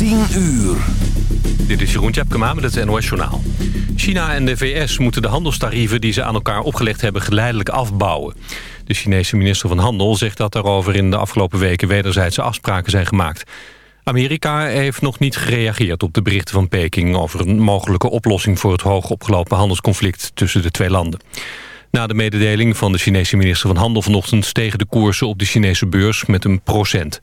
10 uur. Dit is Jeroen Tjepkema met het NOS Journaal. China en de VS moeten de handelstarieven die ze aan elkaar opgelegd hebben geleidelijk afbouwen. De Chinese minister van Handel zegt dat daarover in de afgelopen weken wederzijdse afspraken zijn gemaakt. Amerika heeft nog niet gereageerd op de berichten van Peking over een mogelijke oplossing voor het hoog opgelopen handelsconflict tussen de twee landen. Na de mededeling van de Chinese minister van Handel vanochtend stegen de koersen op de Chinese beurs met een procent.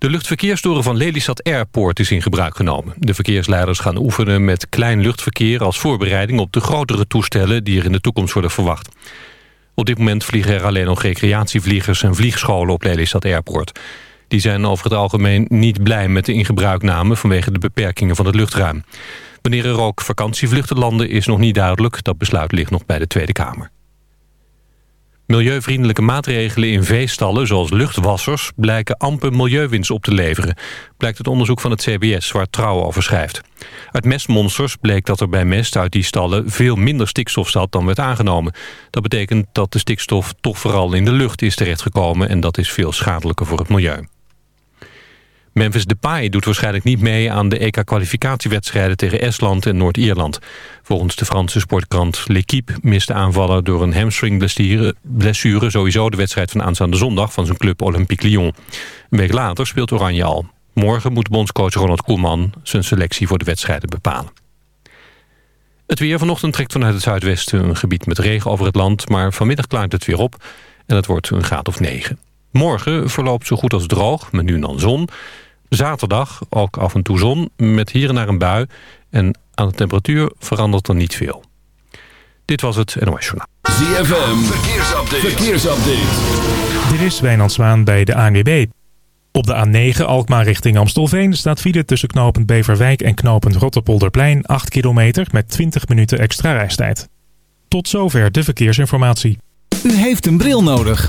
De luchtverkeerstoren van Lelystad Airport is in gebruik genomen. De verkeersleiders gaan oefenen met klein luchtverkeer... als voorbereiding op de grotere toestellen die er in de toekomst worden verwacht. Op dit moment vliegen er alleen nog recreatievliegers en vliegscholen op Lelystad Airport. Die zijn over het algemeen niet blij met de ingebruikname... vanwege de beperkingen van het luchtruim. Wanneer er ook vakantievluchten landen is nog niet duidelijk. Dat besluit ligt nog bij de Tweede Kamer. Milieuvriendelijke maatregelen in veestallen, zoals luchtwassers... blijken amper milieuwinst op te leveren. Blijkt het onderzoek van het CBS, waar Trouw over schrijft. Uit mestmonsters bleek dat er bij mest uit die stallen... veel minder stikstof zat dan werd aangenomen. Dat betekent dat de stikstof toch vooral in de lucht is terechtgekomen... en dat is veel schadelijker voor het milieu. Memphis Depay doet waarschijnlijk niet mee aan de EK-kwalificatiewedstrijden tegen Estland en Noord-Ierland. Volgens de Franse sportkrant L'Equipe miste aanvaller door een hamstringblessure sowieso de wedstrijd van aanstaande zondag van zijn club Olympique Lyon. Een week later speelt Oranje al. Morgen moet bondscoach Ronald Koeman zijn selectie voor de wedstrijden bepalen. Het weer vanochtend trekt vanuit het zuidwesten een gebied met regen over het land, maar vanmiddag klaart het weer op en het wordt een graad of 9. Morgen verloopt zo goed als droog, met nu en dan zon. Zaterdag ook af en toe zon, met hier en daar een bui. En aan de temperatuur verandert er niet veel. Dit was het NOS Journaal. ZFM, verkeersupdate. verkeersupdate. Dit is Wijnand Zwaan bij de ANWB. Op de A9 Alkmaar richting Amstelveen staat file tussen knopend Beverwijk en knopend Rotterpolderplein 8 kilometer met 20 minuten extra reistijd. Tot zover de verkeersinformatie. U heeft een bril nodig.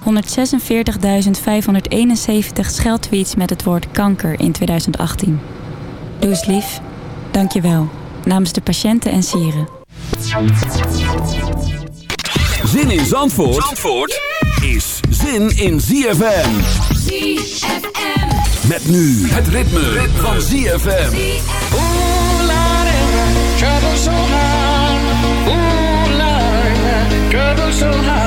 146.571 scheldtweets met het woord kanker in 2018. Doe eens lief. Dank je wel. Namens de patiënten en sieren. Zin in Zandvoort, Zandvoort is zin in ZFM. ZFM. Met nu het ritme, van ZFM. Ooh, trouble so hard. Ooh, Lord, trouble so hard.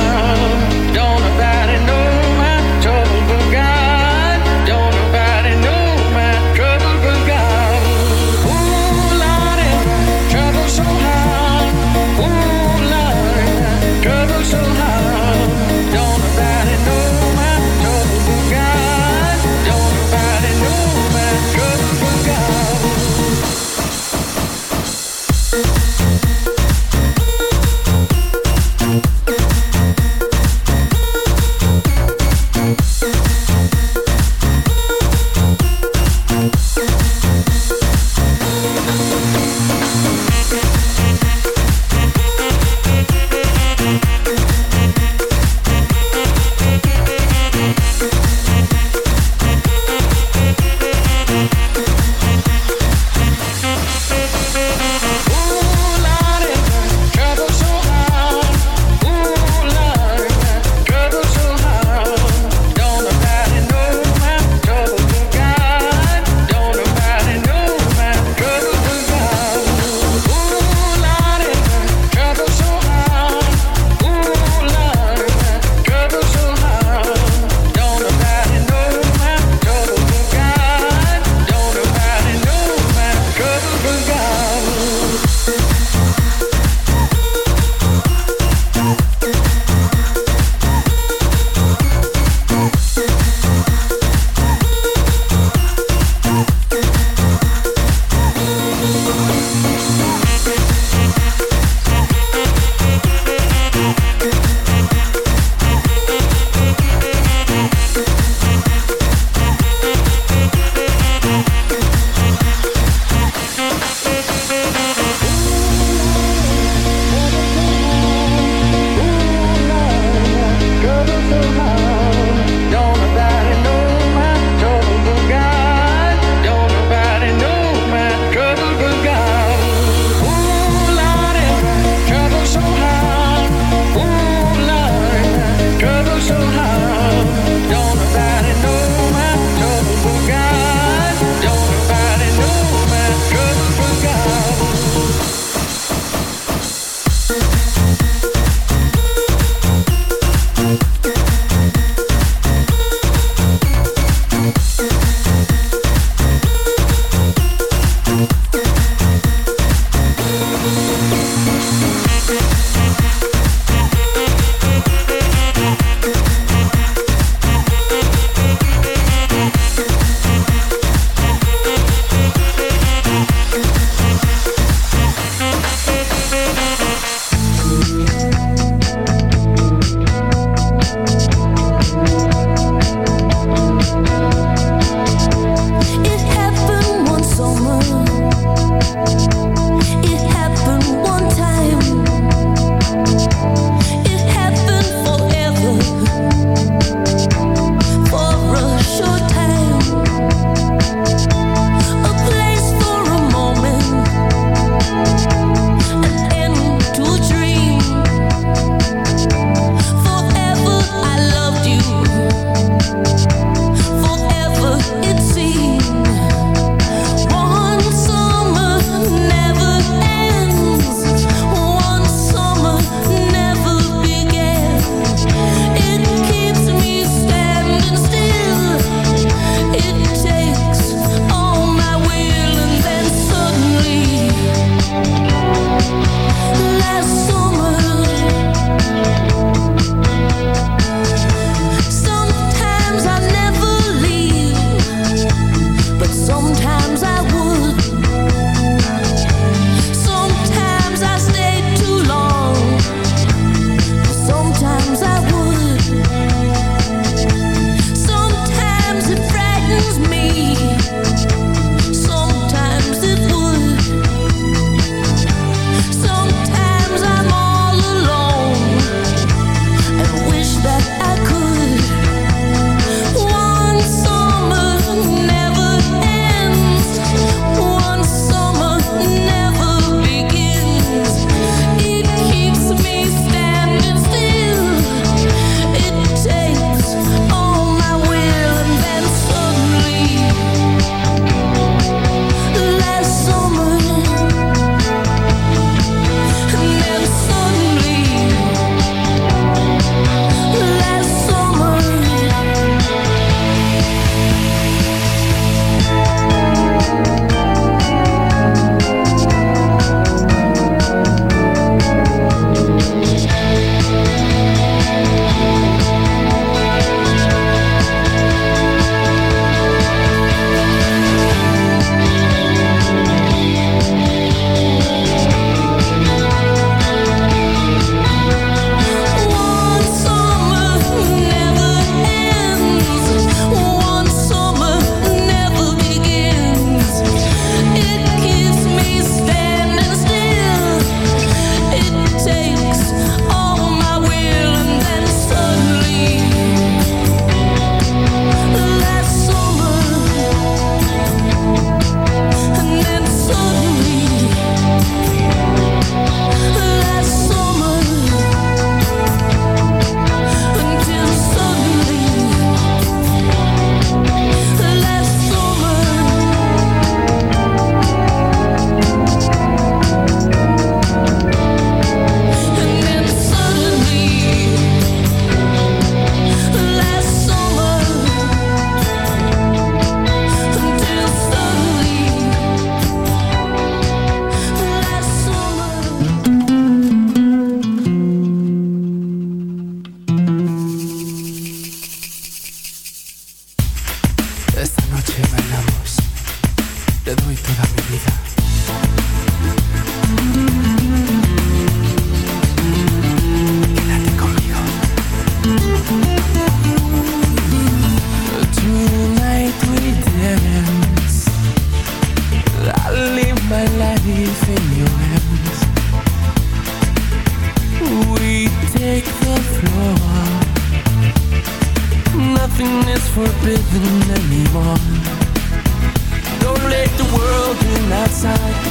outside.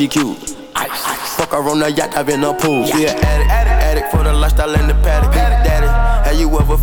She cute. Fuck her on the yacht, I've been a pool. She an addict, addict for the lifestyle and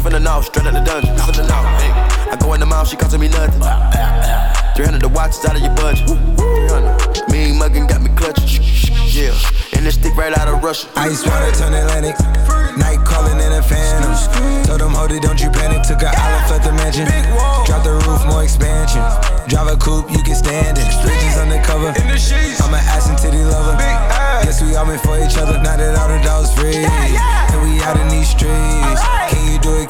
We finna know, straight out the dungeon. Finna know. Hey. I go in the mouth, she costing me nothing. 300 the watch is out of your budget. 300. Mean muggin' got me clutching. Yeah. And this stick right out of Russia. Ice water turn Atlantic. Night calling in a phantom. Told them, hold it, don't you panic. Took an island, left the mansion. Drop the roof, more expansion. Drive a coupe, you can stand it. Bridges undercover. I'm an ass and titty lover. Guess we all meant for each other. Now that all the dogs free. And we out in these streets. Can you do it?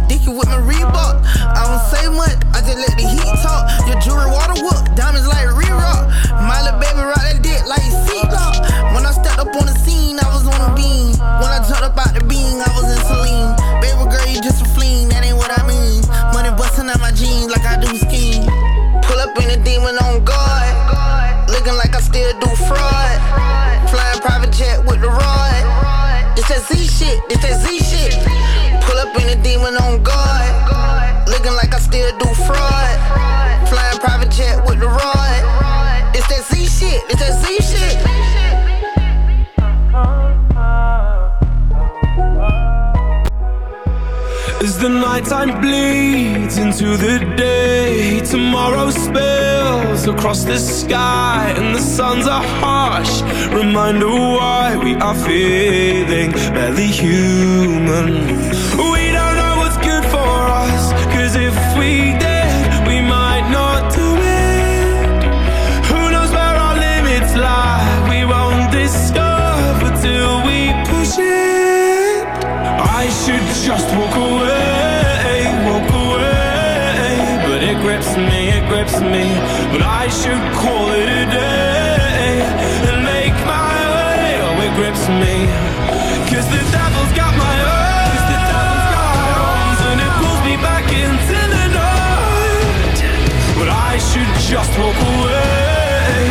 with my Reebok. I don't say much, I just let the heat talk. Your jewelry water whoop, diamonds like re-rock. My little baby rock that bleeds into the day, tomorrow spills across the sky, and the suns are harsh. Reminder why we are feeling barely human. just walk away,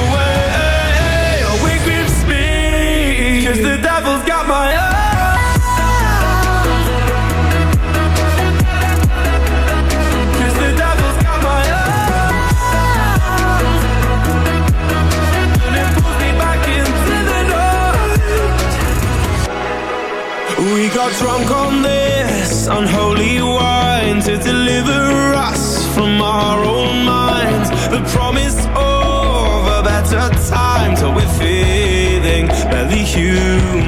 away. Away grips me, Cause the devil's got my eyes. We got drunk on this, unholy. you.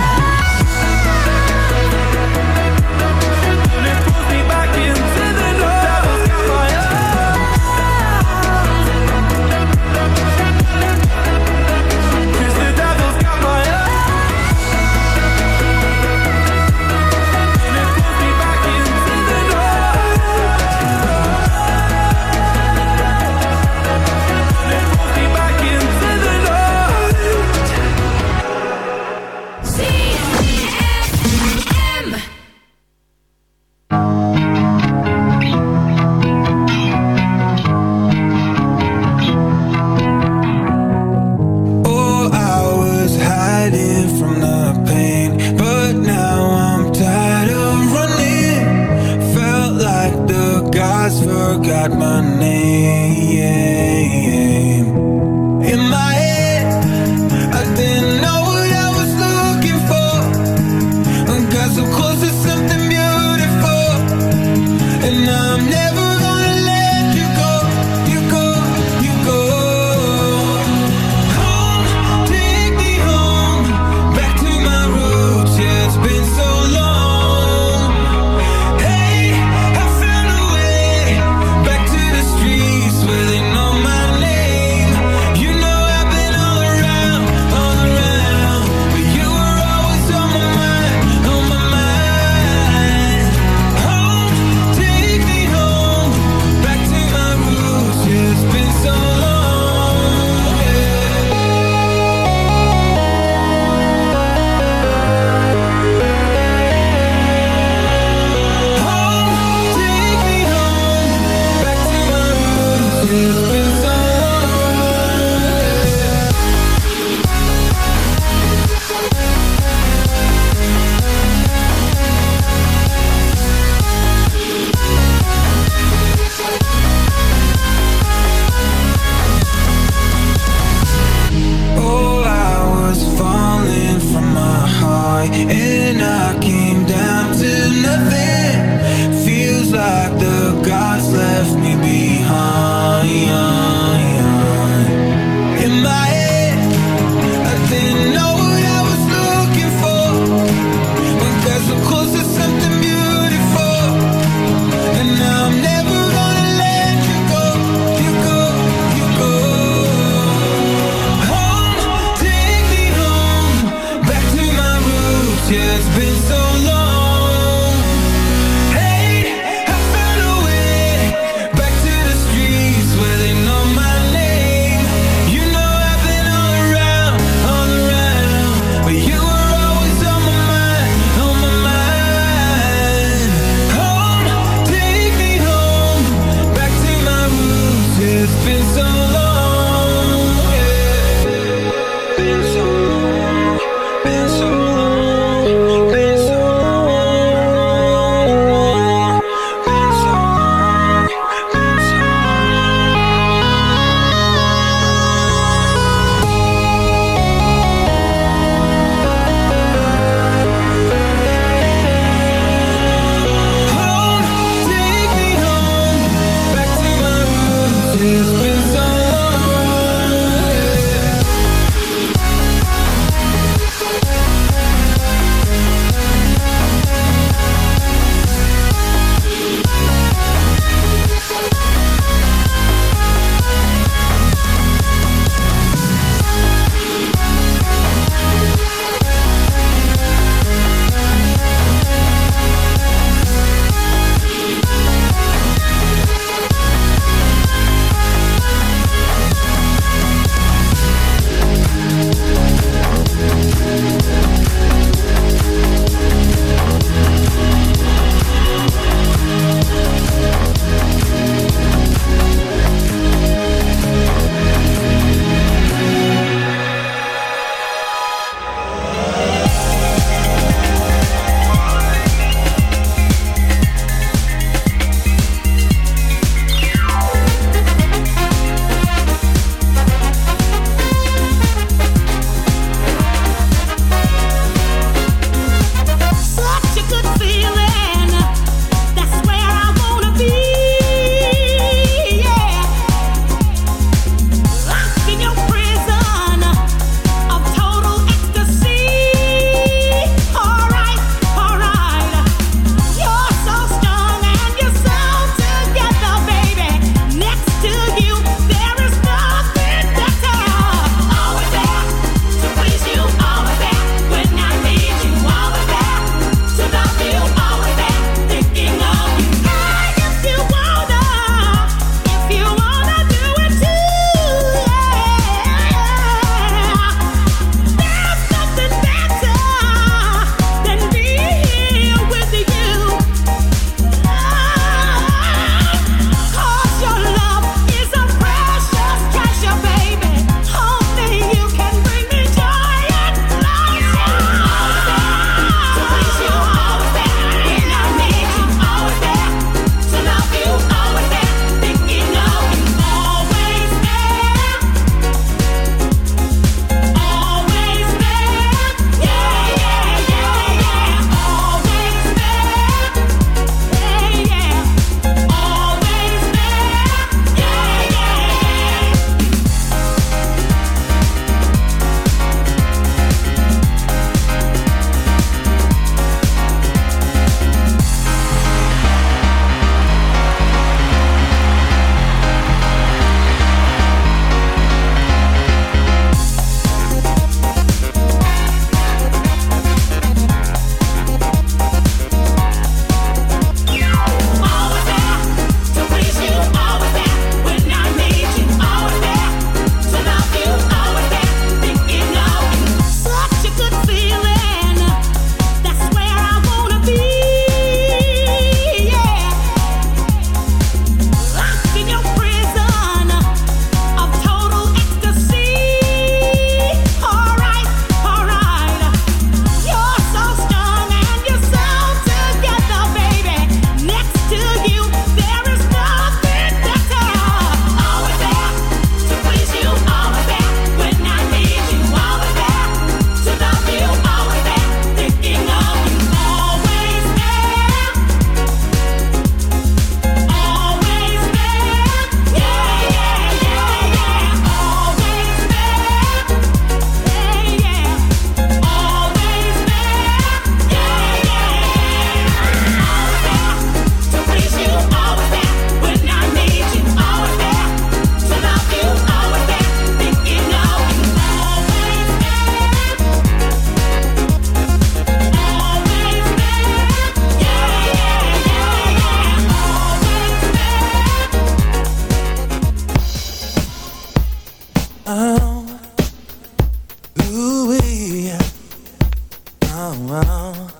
Oh, oh.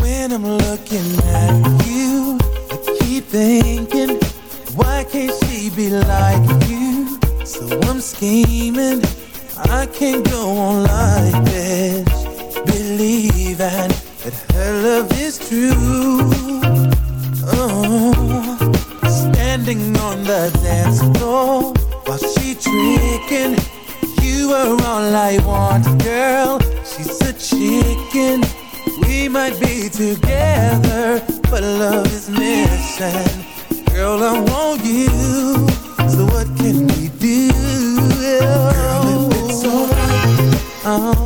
When I'm looking at you, I keep thinking, why can't she be like you? So I'm scheming, I can't go on like this. Believing that her love is true. Oh, standing on the dance floor while she tricking you were all I wanted, girl. She's a chicken. We might be together, but love is missing. Girl, I want you. So what can we do? Girl, if it's alright, oh.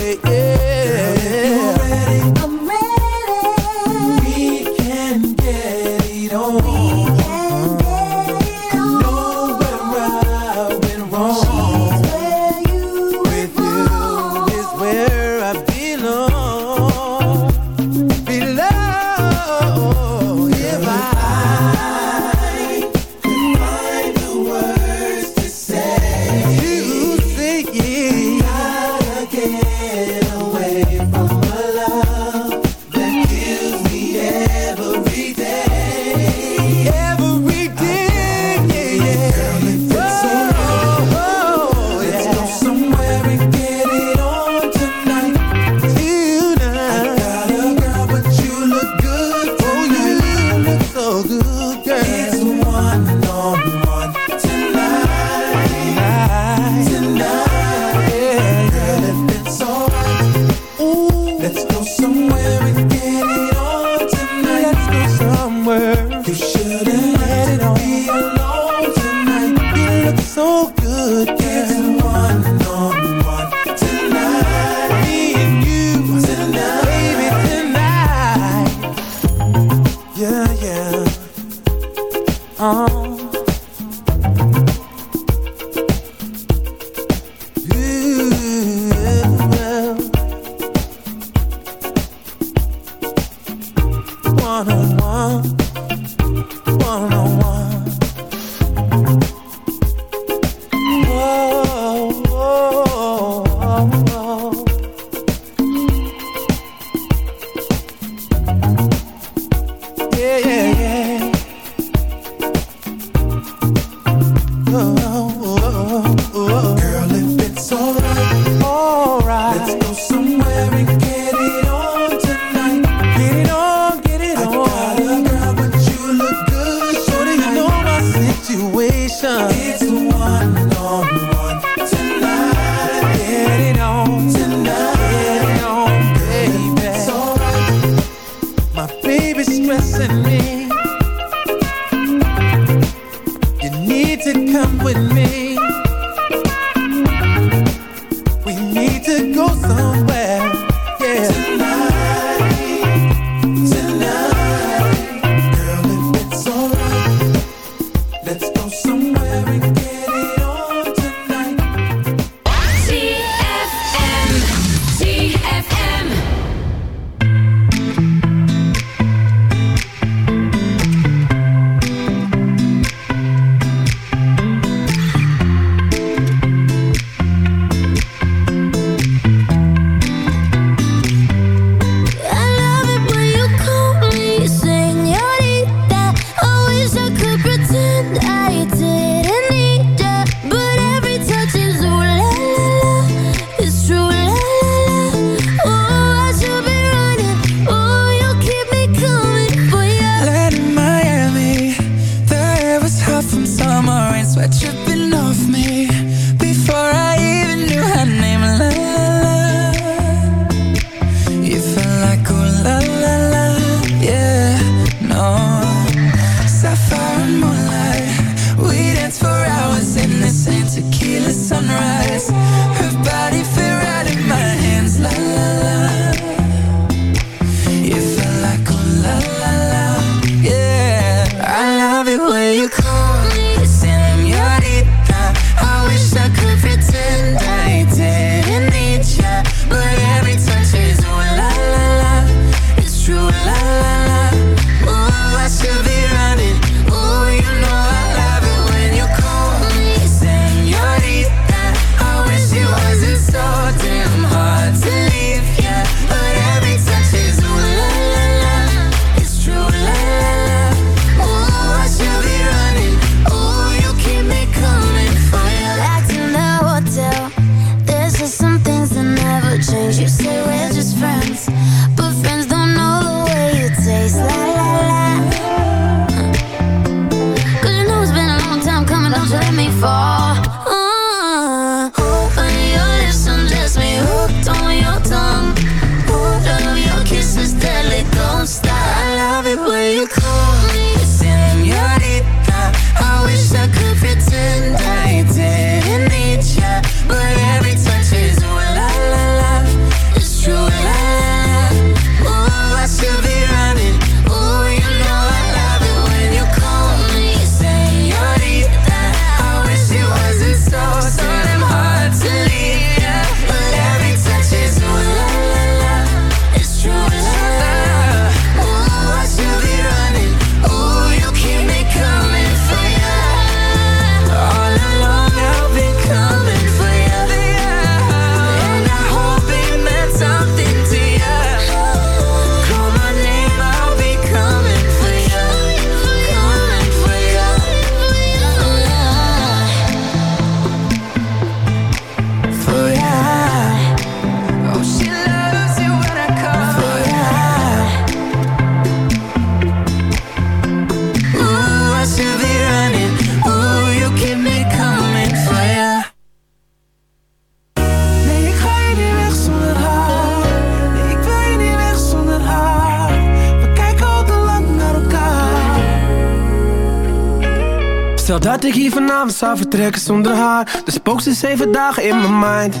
Dat ik hier vanavond zou vertrekken zonder haar Dus spookt ze zeven dagen in mijn mind.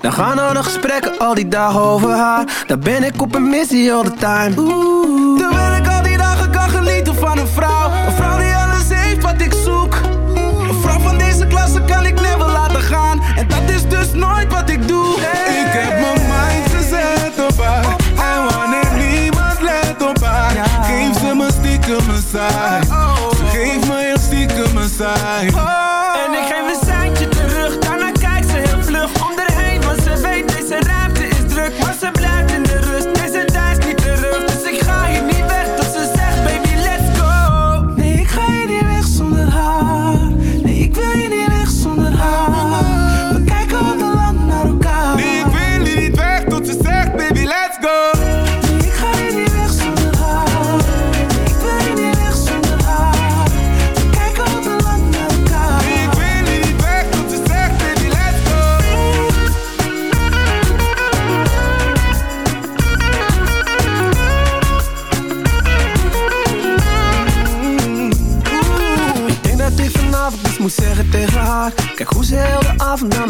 Dan gaan al nog gesprekken al die dagen over haar. Daar ben ik op een missie all the time. Oeh. Terwijl ik al die dagen kan genieten van een vrouw. Een vrouw die alles heeft wat ik zoek. Een vrouw van deze klasse kan ik never laten gaan. En dat is dus nooit wat ik doe. Ik heb mijn mind gezet op haar. Oh. En wanneer niemand let op haar Geef ze me stiekem een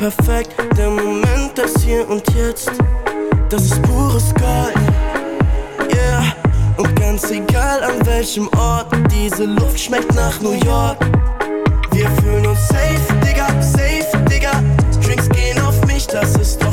perfekt, der Moment, das hier und jetzt. Das ist pures Gold, yeah. Und ganz egal an welchem Ort, diese Luft schmeckt nach New York. Wir fühlen uns safe, Digga, safe, Digga. Drinks gehen auf mich, das ist doch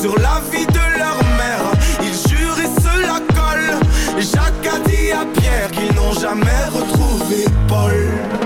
Sur la vie de leur mère, ils jurent et se la collent. Jacques a dit à Pierre qu'ils n'ont jamais retrouvé Paul.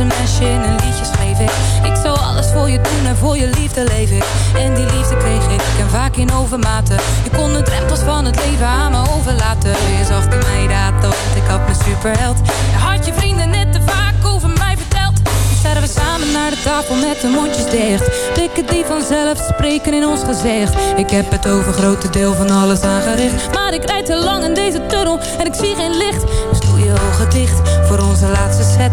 Een in een liedje schreef ik. Ik zou alles voor je doen en voor je liefde leef ik. En die liefde kreeg ik, en vaak in overmaten. Je kon de drempels van het leven aan me overlaten. Je zag in mij dat, want ik had mijn superheld. Je had je vrienden net te vaak over mij verteld. Nu staan we samen naar de tafel met de mondjes dicht. Blikken die vanzelf spreken in ons gezicht. Ik heb het over grote deel van alles aangericht. Maar ik rijd te lang in deze tunnel en ik zie geen licht. Dus je ogen dicht voor onze laatste set.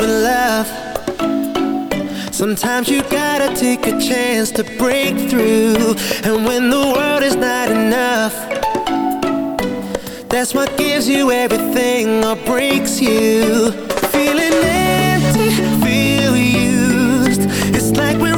In love. Sometimes you gotta take a chance to break through. And when the world is not enough That's what gives you everything or breaks you. Feeling empty, feel used. It's like we're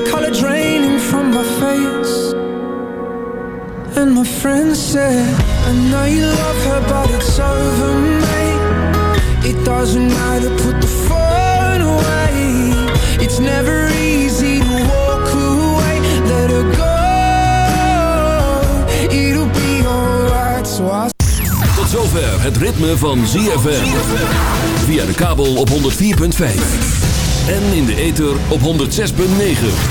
And my friend said I know you love her but it's over mate It doesn't matter put the phone away It's never easy to walk away Let her go It'll be alright So Tot zover het ritme van ZFM. Via de kabel op 104.5. En in de ether op 106.9.